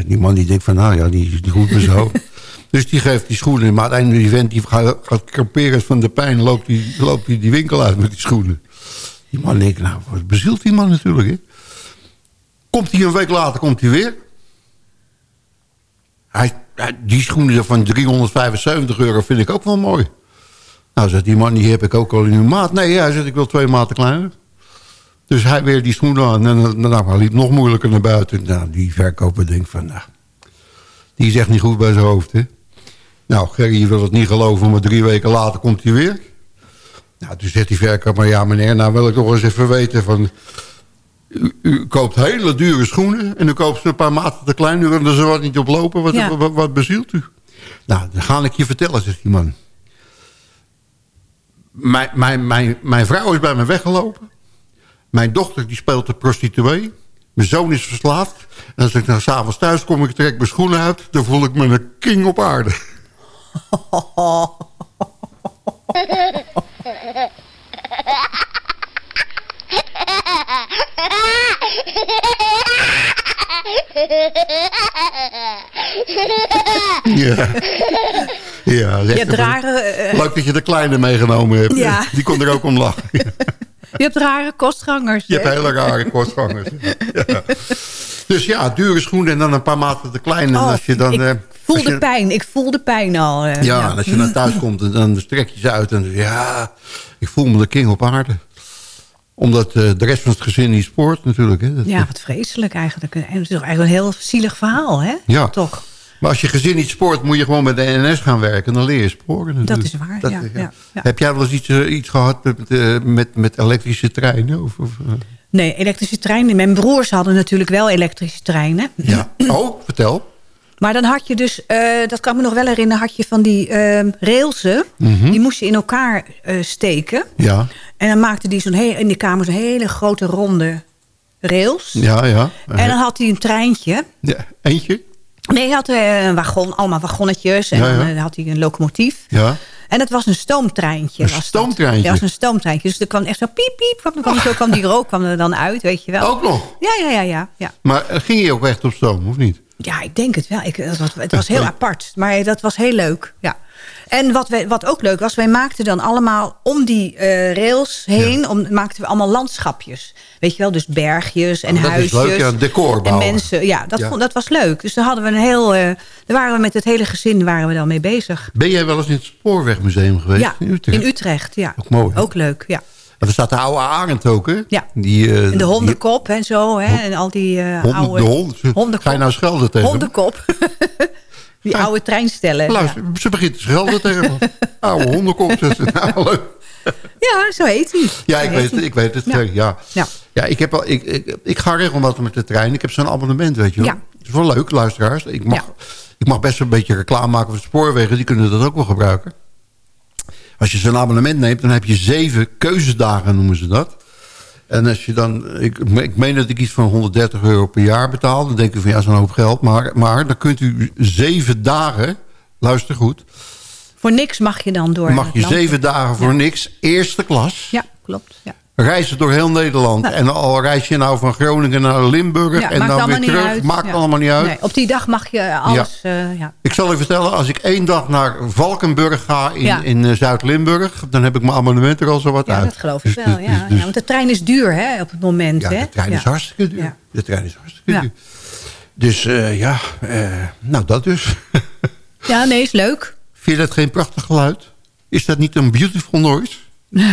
die man die denkt van... Nou ja, die, die goed me zo. Dus die geeft die schoenen. Maar uiteindelijk die vent die gaat, gaat kamperen van de pijn... loopt die, loopt die, die winkel uit met die schoenen. Die man denkt, nou, wat bezielt die man natuurlijk, hè? Komt hij een week later, komt hij weer. Hij- die schoenen van 375 euro vind ik ook wel mooi. Nou, zegt die man, die heb ik ook al in uw maat. Nee, hij zegt, ik wil twee maten kleiner. Dus hij weer die schoenen aan. En dan- nou, hij liep nog moeilijker naar buiten. Nou, die verkoper denkt van, nou, die is echt niet goed bij zijn hoofd, hè. Nou, Gerry, je wil het niet geloven, maar drie weken later komt hij weer. Nou, toen zegt die verkoper, ja meneer, nou wil ik toch eens even weten van... U, u koopt hele dure schoenen en u koopt ze een paar maten te klein. U wil er zo wat niet op lopen. Wat, Ja. wat, wat bezielt u? Nou, dan ga ik je vertellen, zegt die man. Mijn, mijn, mijn, mijn vrouw is bij me weggelopen. Mijn dochter die speelt de prostituee. Mijn zoon is verslaafd. En als ik nou s'avonds thuis kom, ik trek mijn schoenen uit... dan voel ik me een king op aarde. Ja. Ja, Je hebt rare, eh, Leuk dat je de kleine meegenomen hebt. Ja. Die kon er ook om lachen. je hebt rare kostgangers. Je hebt hele rare kostgangers. Ja. Dus ja, dure schoenen en dan een paar maten te klein. En Oh, als je dan, ik eh, voel als de je- pijn. Ik voel de pijn al. eh, Ja, en als je naar thuis komt en dan strek je ze uit. En ja, ik voel me de king op aarde. Omdat eh, de rest van het gezin niet spoort natuurlijk. Hè. Dat- Ja, wat vreselijk eigenlijk. En het is toch eigenlijk een heel zielig verhaal, hè? Ja. Toch. Maar als je gezin niet spoort, moet je gewoon met de NS gaan werken. Dan leer je sporen natuurlijk. Dat is waar, ja, ja, ja. Heb jij wel eens iets, eh, iets gehad met, eh, met, met elektrische treinen? Of, of? Nee, elektrische treinen. Mijn broers hadden natuurlijk wel elektrische treinen. Ja. Oh, vertel. Maar dan had je dus, dat kan ik me nog wel herinneren... had je van die eh, railsen. Mhm. Die moest je in elkaar steken. Ja, En dan maakte die zo'n in die kamer zo'n hele grote ronde rails. ja, ja. En dan had hij een treintje. ja. Eentje? Nee, hij had eh, een wagon, allemaal wagonnetjes. En Ja, ja. dan eh, had hij een locomotief. Ja. En dat was een stoomtreintje. Een was dat. stoomtreintje? Ja, dat was een stoomtreintje. Dus er kwam echt zo piep, piep. kwam- kwam, zo kwam die rook kwam er dan uit, weet je wel. Ook nog? Ja, ja, ja, ja. ja. Maar eh, ging je ook echt op stoom, of niet? Ja, ik denk het wel. Ik, het, was, het was heel apart, maar dat was heel leuk. Ja. En wat, wij, wat ook leuk was, wij maakten dan allemaal om die eh, rails heen... Om, maakten we allemaal landschapjes. Weet je wel, dus bergjes en Oh, dat is huisjes. leuk, ja, decor En bouwen. mensen, ja, dat, Ja. Vond, dat was leuk. Dus daar hadden we een heel... eh, daar waren we met het hele gezin waren we dan mee bezig. Ben jij wel eens in het Spoorwegmuseum geweest? Ja, in Utrecht. in Utrecht, ja. Ook mooi. hè? Ook leuk, ja. En er staat de oude arend ook, hè? Ja. Die, eh, En de hondenkop en zo, hè. En al die hond- oude... de hond. hondenkop. Ga je nou schelden tegen? Hondenkop. die oude treinstellen. Luister, ze begint te schelden tegen hem. Oude hondenkop. Nou, leuk. Ja, zo heet hij. Ja, ik weet, ik weet het. Ja. Ja. Ja. Ik, heb al, ik, ik, ik ga regelmatig met de trein. Ik heb zo'n abonnement, weet je wel. Ja. Het is wel leuk, luisteraars. Ik mag, ik mag best een beetje reclame maken voor de spoorwegen. Die kunnen dat ook wel gebruiken. Als je zo'n abonnement neemt, dan heb je zeven keuzedagen, noemen ze dat. En als je dan, ik, ik meen dat ik iets van 130 euro per jaar betaal. Dan denk ik van ja, zo'n hoop geld. Maar, maar dan kunt u zeven dagen, luister goed. Voor niks mag je dan door. mag je zeven dagen voor niks, eerste klas. Ja, klopt. Ja. Reizen door heel Nederland. Nou. En al reis je nou van Groningen naar Limburg Ja, en dan weer terug. uit. Maakt Ja. allemaal niet uit. Nee, op die dag mag je alles... Ja. ja. Ik zal je vertellen, als ik één dag naar Valkenburg ga in, Ja. in eh, Zuid-Limburg... dan heb ik mijn abonnement er al zo wat Ja, uit. dat geloof ik Dus- wel. dus- Ja. dus- ja, want de trein is duur hè, op het moment. ja, de trein is Ja. hartstikke duur. Ja. De trein is hartstikke Ja. duur. Dus eh, ja, eh, nou dat dus. Ja, nee, is leuk. Vind je dat geen prachtig geluid? Is dat niet een beautiful noise?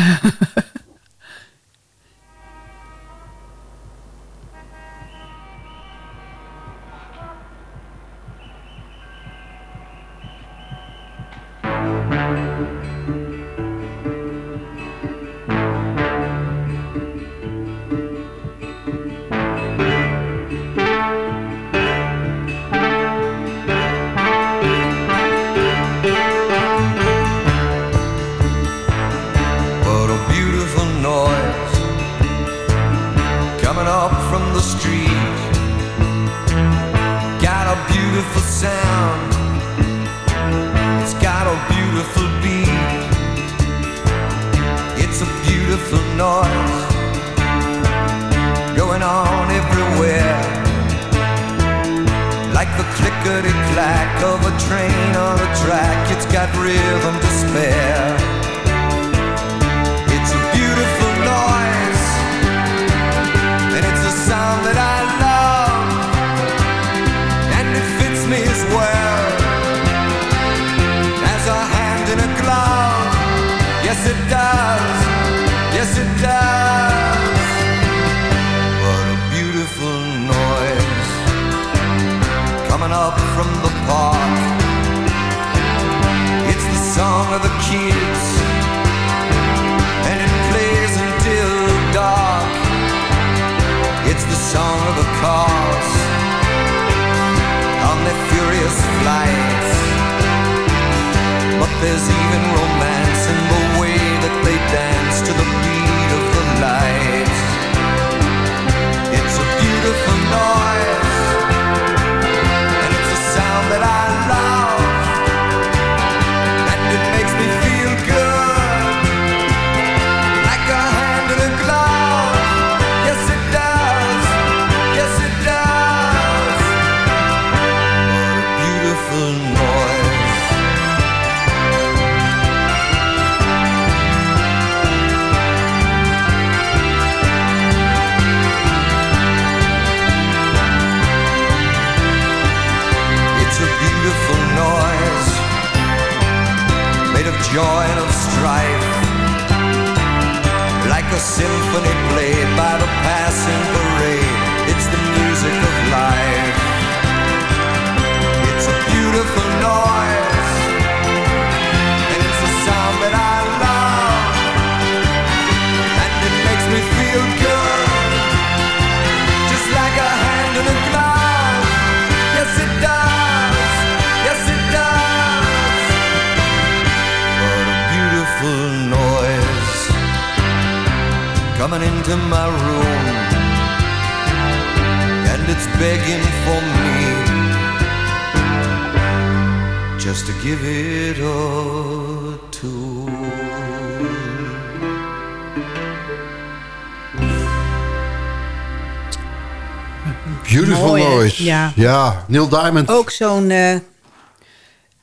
Ja. Neil Diamond. Ook zo'n eh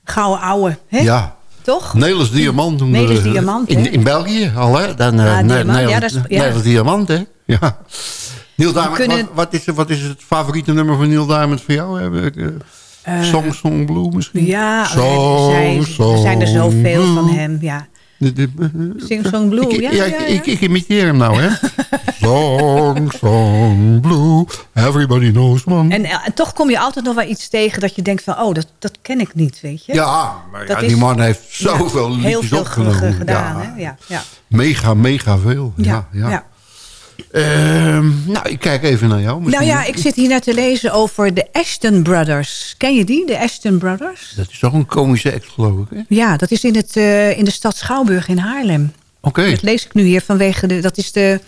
gouden ouwe, hè? Ja. Toch? Nederlands Diamant. Nederlands we- Diamant, hè? In, in België al, hè? Dan, eh, Ah, Diamant, ja, Nederlands, dat is- ja. Nederlands Diamant, hè? Ja. Neil Diamond, kunnen- wat, wat, is, wat is het favoriete nummer van Neil Diamond voor jou? Heb ik, eh, Song Song Blue misschien? Ja, Song, er zijn, er zijn er zoveel van hem, ja. Sing Song Blue, ik, ja, ja, ja, ik- ja. Ik, ik imiteer hem nou, hè? song, song, blue, everybody knows one. En, eh, en toch kom je altijd nog wel iets tegen dat je denkt van... oh, dat, dat ken ik niet, weet je. Ja, maar Dat ja, is- die man heeft zoveel liedjes heel veel opgenomen. ge- gedaan, ja. hè? Ja, ja. Mega, mega veel. Ja, Ja, nou, ik kijk even naar jou. Nou ja, ik zit hier net te lezen over de Ashton Brothers. Ken je die, de Ashton Brothers? Dat is toch een komische ex, geloof ik, hè? Ja, dat is in, het, eh, in de stad Schouwburg in Haarlem. Oké. Dat lees ik nu hier vanwege de... Dat is de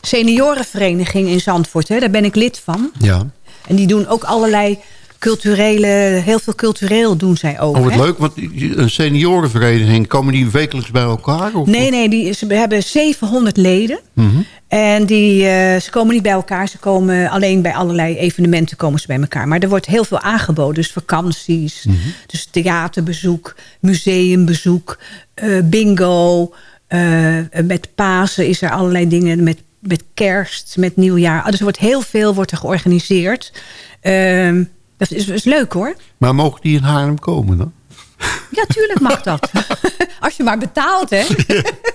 seniorenvereniging in Zandvoort. Hè? Daar ben ik lid van. Ja. En die doen ook allerlei culturele... Heel veel cultureel doen zij ook. Oh, wat hè? leuk, want een seniorenvereniging, komen die wekelijks bij elkaar? Of? Nee, nee, die, ze hebben 700 leden. Mhm. En die, eh, ze komen niet bij elkaar. Ze komen alleen bij allerlei evenementen komen ze bij elkaar. Maar er wordt heel veel aangeboden. Dus vakanties, Mhm. dus theaterbezoek, museumbezoek, eh, bingo. eh, met Pasen is er allerlei dingen met met kerst, met nieuwjaar. Dus er wordt heel veel wordt er georganiseerd. Ehm, dat is, is leuk hoor. Maar mogen die in Haarlem komen dan? Ja, tuurlijk mag dat. Als je maar betaalt, hè?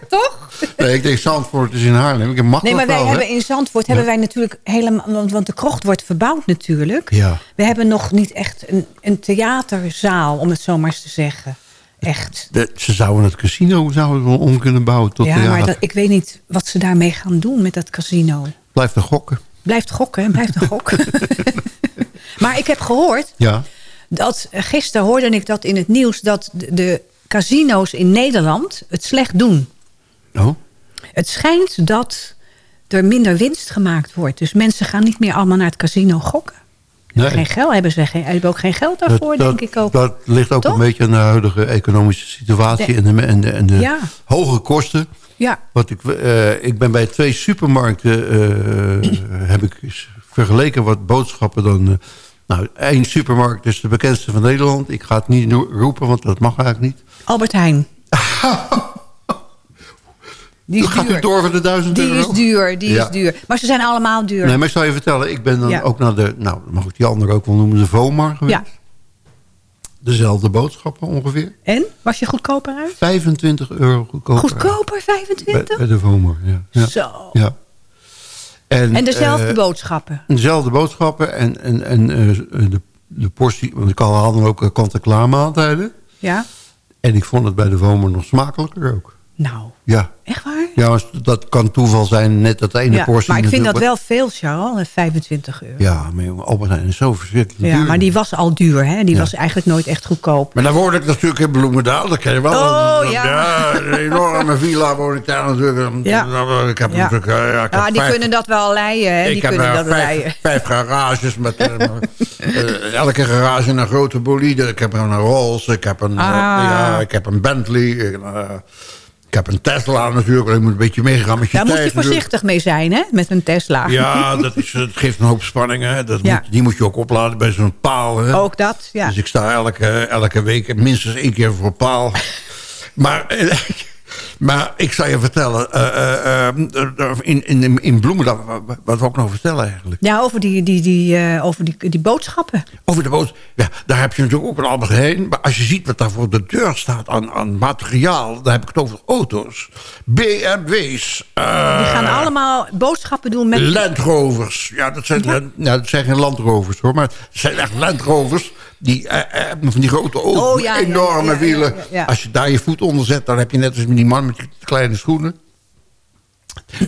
Toch? Nee, ik denk Zandvoort is in Haarlem. Ik mag Nee, maar wij wel, hebben hè? in Zandvoort hebben wij natuurlijk helemaal... Want, de krocht wordt verbouwd natuurlijk. Ja. We hebben nog niet echt een, een theaterzaal, om het zo maar eens te zeggen. Echt. De- ze zouden het casino zouden wel om kunnen bouwen tot ja, theater. maar dat, ik weet niet wat ze daarmee gaan doen met dat casino. Blijf er gokken. Blijft gokken, blijft een gok. maar ik heb gehoord Ja. dat eh, gisteren hoorde ik dat in het nieuws dat de, casino's in Nederland het slecht doen. Oh? Het schijnt dat er minder winst gemaakt wordt. Dus mensen gaan niet meer allemaal naar het casino gokken. Nee. Geen geld hebben ze geen, hebben ook geen geld daarvoor, dat, denk ik ook. Dat ligt ook Toch? een beetje aan de huidige economische situatie en de, en de, en de Ja. hoge kosten. Ja. Wat ik, eh, ik ben bij twee supermarkten, eh, heb ik vergeleken wat boodschappen dan... eh, nou, één supermarkt is de bekendste van Nederland. Ik ga het niet roepen, want dat mag eigenlijk niet. Albert Heijn. Die is Gaat duur. u door voor de duizend Die euro? is duur, die Ja. is duur. Maar ze zijn allemaal duur. Nee, maar ik zal je vertellen. Ik ben dan Ja. ook naar de... Nou, mag ik die andere ook wel noemen? De VOMAR geweest. Ja. Dezelfde boodschappen ongeveer. En? Was je goedkoper uit? 25 euro goedkoper. Goedkoper, Bij, 25? bij de VOMAR, ja. ja. Zo. Ja. En, En dezelfde eh, boodschappen? Dezelfde boodschappen en, en, en eh, de, de portie... Want ik hadden ook eh, kant-en-klaar maaltijden. Ja? En ik vond het bij de VOMAR nog smakelijker ook. Nou, Ja. echt waar? Ja, dat kan toeval zijn, net dat ene Ja, portie. maar ik vind dat wel veel, Charles, 25 euro. Ja, maar jongen, Albert Heijn is zo verschrikkelijk Ja, duur. maar die was al duur, hè? Die Ja. was eigenlijk nooit echt goedkoop. Maar dan woon ik natuurlijk in Bloemendaal. Dat ken je wel. Oh, ja. een enorme villa woon ik daar natuurlijk. Ja. Ik heb natuurlijk... eh, Ja, ik heb Ja, die vijf- kunnen dat wel leiden, hè? Die ik heb kunnen eh, dat vijf, leiden. vijf garages met eh, elke garage een grote bolide. Ik heb een Rolls, ik heb een, Ah. ja, ik heb een Bentley, ik, heb een Tesla natuurlijk. Je moet een beetje meegaan met je Daar moet je natuurlijk. voorzichtig mee zijn, hè? Met een Tesla. Ja, dat, is, dat geeft een hoop spanning. Hè. Dat Ja. moet, die moet je ook opladen bij zo'n paal. Hè. Ook dat, ja. Dus ik sta elke, elke week minstens één keer voor paal. maar, eh, maar ik zal je vertellen. eh, eh, eh, in, in, in Bloemendaal, wat, wat wil ik nou vertellen eigenlijk? Ja, over die, die, die, over die, die boodschappen. Over de boot. Ja, daar heb je natuurlijk ook een Albert Heijn. Maar als je ziet wat daar voor de deur staat aan, aan materiaal... dan heb ik het over auto's. BMW's. Die gaan allemaal boodschappen doen met... Land Rovers. Ja, dat zijn, ja? dat zijn geen Land Rovers hoor. Maar het zijn echt Land Rovers. Die, van die grote auto's. Oh, ja, ja, enorme wielen. Als je daar je voet onder zet... dan heb je net als met die man met die kleine schoenen.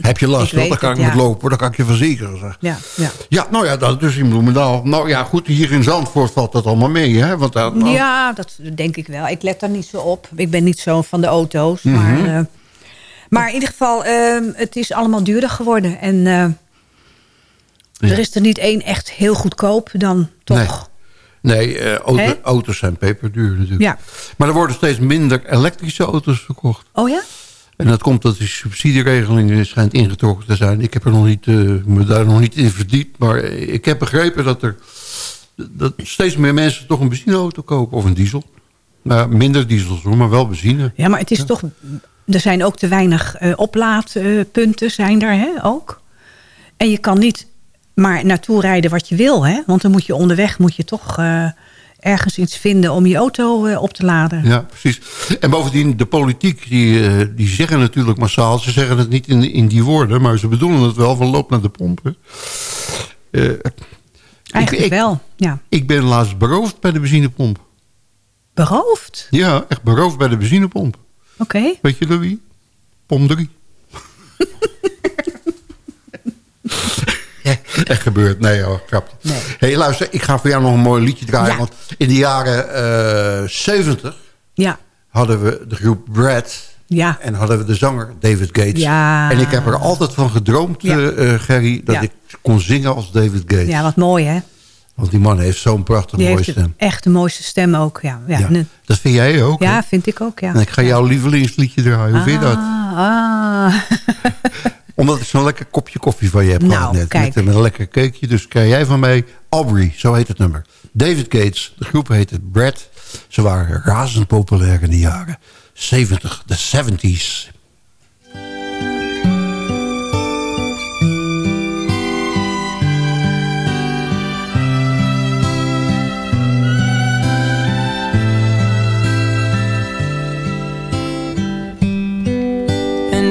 heb je last. Hoor. Dan kan ik met ja. lopen. Dan kan ik je verzekeren. Zeg. Ja, ja. Ja, nou ja, dat is dus in Bloemendaal. Nou ja, goed, hier in Zandvoort valt dat allemaal mee. Hè? Want nou, Ja, dat denk ik wel. Ik let daar niet zo op. Ik ben niet zo van de auto's. Mhm. Maar, eh, maar in ieder geval, eh, het is allemaal duurder geworden. En eh, er is er niet één echt heel goedkoop dan toch. Nee, eh, auto- Hè? auto's zijn peperduur natuurlijk. Ja. Maar er worden steeds minder elektrische auto's verkocht. Oh ja? En dat komt dat die subsidieregeling schijnt ingetrokken te zijn. Ik heb er nog niet, eh, me daar nog niet in verdiept. Maar ik heb begrepen dat er dat steeds meer mensen toch een benzineauto kopen. Of een diesel. Nou, minder diesels hoor, maar wel benzine. Ja, maar het is toch... Er zijn ook te weinig eh, oplaadpunten, zijn er hè, ook. En je kan niet maar naartoe rijden wat je wil. Hè? Want dan moet je onderweg moet je toch eh, ergens iets vinden om je auto eh, op te laden. Ja, precies. En bovendien, de politiek, die, eh, die zeggen natuurlijk massaal... ze zeggen het niet in, in die woorden, maar ze bedoelen het wel van loop naar de pompen. Eigenlijk ik, wel, ja. Ik ben laatst beroofd bij de benzinepomp. Beroofd? Ja, echt beroofd bij de benzinepomp. Oké. Weet je door wie? Pom 3. Echt gebeurd. Nee hoor, grapje. hey, luister, ik ga voor jou nog een mooi liedje draaien. Ja. Want in de jaren eh 70 Ja, hadden we de groep Brad. ja. En hadden we de zanger David Gates. Ja. En ik heb er altijd van gedroomd, Ja. eh, eh, Gerry... dat Ja. ik kon zingen als David Gates. ja wat mooi hè. Want die man heeft zo'n prachtig Die mooie heeft stem. echt de mooiste stem ook. Ja, ja. Dat vind jij ook, ja vind ik ook, ja. En ik ga jouw lievelingsliedje draaien. Hoe vind je dat? Ah, ah. Omdat ik zo'n lekker kopje koffie van je heb Nou, gehad net. kijk. Met, met een lekker cakeje. Dus krijg jij van mij Aubrey, zo heet het nummer. David Gates, de groep heette Brad. Ze waren razend populair in de jaren 70, de 70s.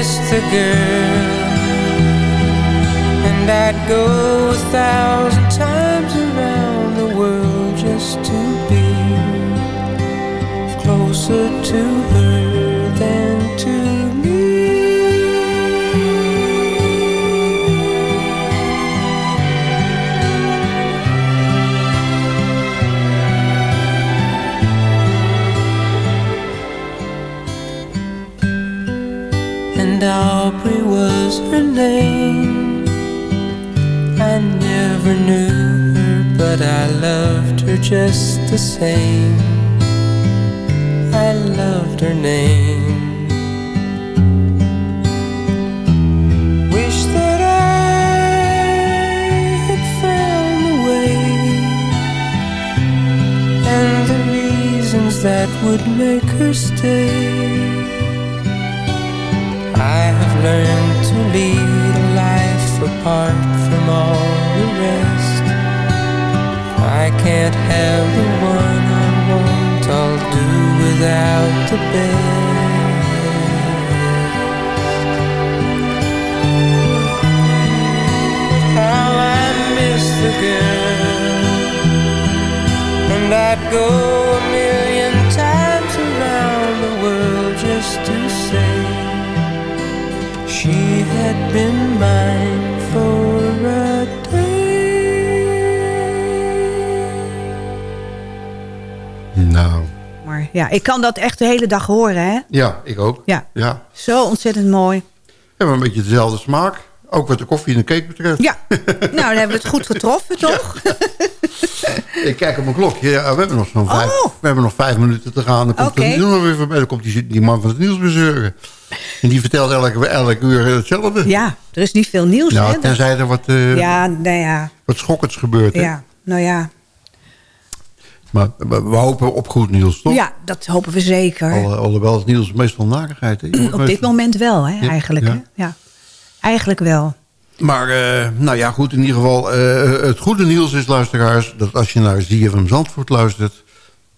Miss the girl, and I'd go a thousand times around the world just to be closer to her than to I never knew her, but I loved her just the same. I loved her name. Wish that I had found the way and the reasons that would make her stay. I have learned to life apart from all the rest. I can't have the one I want, I'll do without the best. How I miss the girl, and I'd go a million times around the world just to say. She had been mine Nou, Maar ja, ik kan dat echt de hele dag horen, hè? ja, ik ook. Ja. ja. Zo ontzettend mooi. We hebben een beetje dezelfde smaak. Ook wat de koffie en de cake betreft. Ja, nou, dan hebben we het goed getroffen, toch? Ik kijk op mijn klokje. Ja, we hebben nog zo'n vijf, we hebben nog vijf minuten te gaan. Dan komt, nog weer voorbij. Dan komt die, die man van het nieuws bezeuren. En die vertelt elke, elke uur hetzelfde. Ja, er is niet veel nieuws, Nou, hè? tenzij er wat, eh, Ja, nou ja. wat schokkends gebeurt. hè. Ja, nou ja. Maar we, hopen op goed nieuws, toch? Ja, dat hopen we zeker. Al, alhoewel het nieuws meestal narigheid. Op dit moment wel, hè? Eigenlijk, ja. hè? Ja. Eigenlijk wel. Maar, eh, nou ja, goed, in ieder geval... eh, het goede nieuws is, luisteraars... dat als je naar ZFM Zandvoort luistert...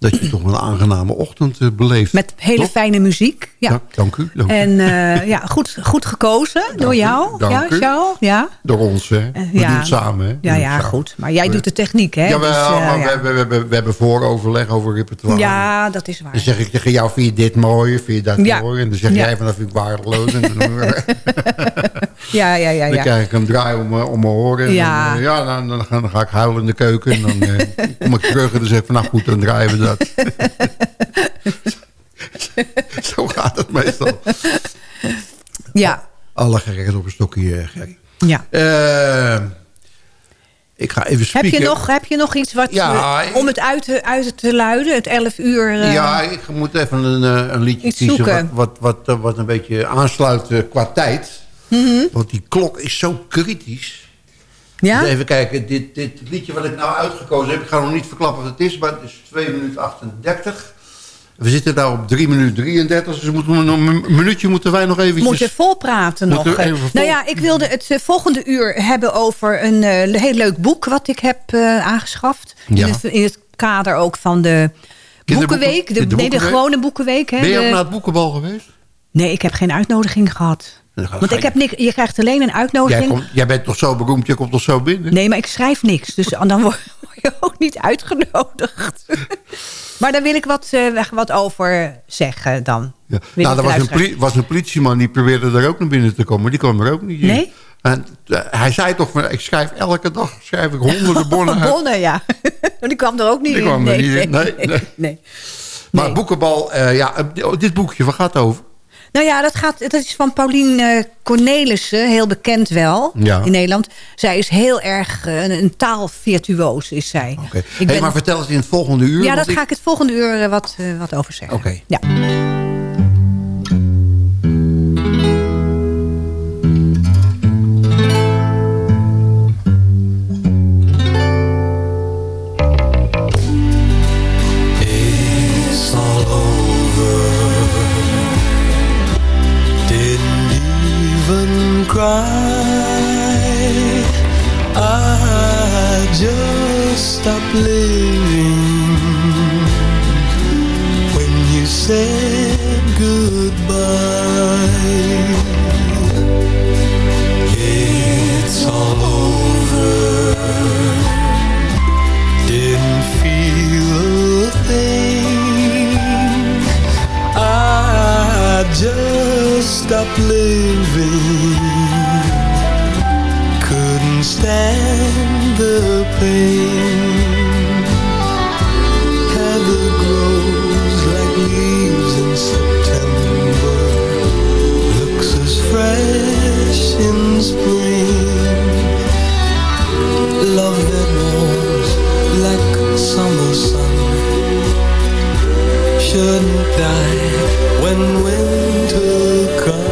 dat je toch een aangename ochtend eh, beleeft. Met hele Toch? fijne muziek. Ja. Ja, dank u. Dank u. En eh, ja, goed, goed gekozen door jou. dank ja, u. Charles? Ja. Door ons, hè. We ja. doen het samen, hè. We Ja, ja, goed. Maar jij doet de techniek, hè? Ja, Dus, eh, maar ja. we, hebben- we, hebben- we hebben vooroverleg over repertoire. Ja, dat is waar. Dan zeg ik tegen jou, vind je dit mooi, vind je dat mooi? En dan zeg jij van, dat vind ik waardeloos. En dan, Ja, ja, ja. dan krijg ik een draai om, eh, om mijn oren. En Ja. Dan, eh, ja, dan, dan, ga, dan ga ik huilen in de keuken. En dan eh, kom ik terug en dan zeg ik van, nou goed, dan draaien we dat. Zo gaat het meestal. Ja. Alle gerecht op een stokje, eh, Gerry. Ja. Eh, ik ga even Heb spieken. je, nog, heb je nog iets wat, Ja, om het uit te, uit te luiden? Het 11 uur... eh, Ja, ik moet even een, een liedje kiezen zoeken. wat, wat, wat, wat een beetje aansluit qua tijd. mhm. Want die klok is zo kritisch. Ja? Dus even kijken, dit, dit liedje wat ik nou uitgekozen heb... ik ga nog niet verklappen wat het is, maar het is 2 minuten 38. We zitten daar op 3 minuten 33, dus we moeten nog een minuutje moeten wij nog eventjes... Moeten vol praten nog. Vol- Nou ja, ik wilde het eh, volgende uur hebben over een eh, heel leuk boek... wat ik heb eh, aangeschaft. Ja. In, het, in het kader ook van de Boekenweek. De, de nee, de gewone Boekenweek. Hè, Ben je ook naar het boekenbal geweest? Nee, ik heb geen uitnodiging gehad. Want ik je- heb niks, je krijgt alleen een Jij, uitnodiging. komt- jij bent toch zo beroemd, je komt toch zo binnen? Nee, maar ik schrijf niks. Dus dan word je ook niet uitgenodigd. maar daar wil ik wat, eh, wat over zeggen dan. Ja. Nou, er was een, was een politieman die probeerde er ook naar binnen te komen. Die kwam er ook niet in. Nee? En, eh, hij zei toch, van, ik schrijf elke dag schrijf ik honderden bonnen uit. Bonnen, ja. Die kwam er ook niet Die in. kwam er nee, niet in. Nee, nee. nee. Maar boekenbal, eh, ja, dit boekje, waar gaat het over? Nou ja, dat, gaat, dat is van Paulien eh, Cornelissen, heel bekend wel Ja. in Nederland. Zij is heel erg eh, een, een taalvirtuoos, is zij. Oké. Hey, maar vertel het in het volgende uur. ja, daar ik- ga ik het volgende uur eh, wat, wat over zeggen. Oké. Ja. Cry. I just stopped living when you said goodbye. It's all over. Didn't feel a thing. I just stopped living. Shouldn't die when winter comes.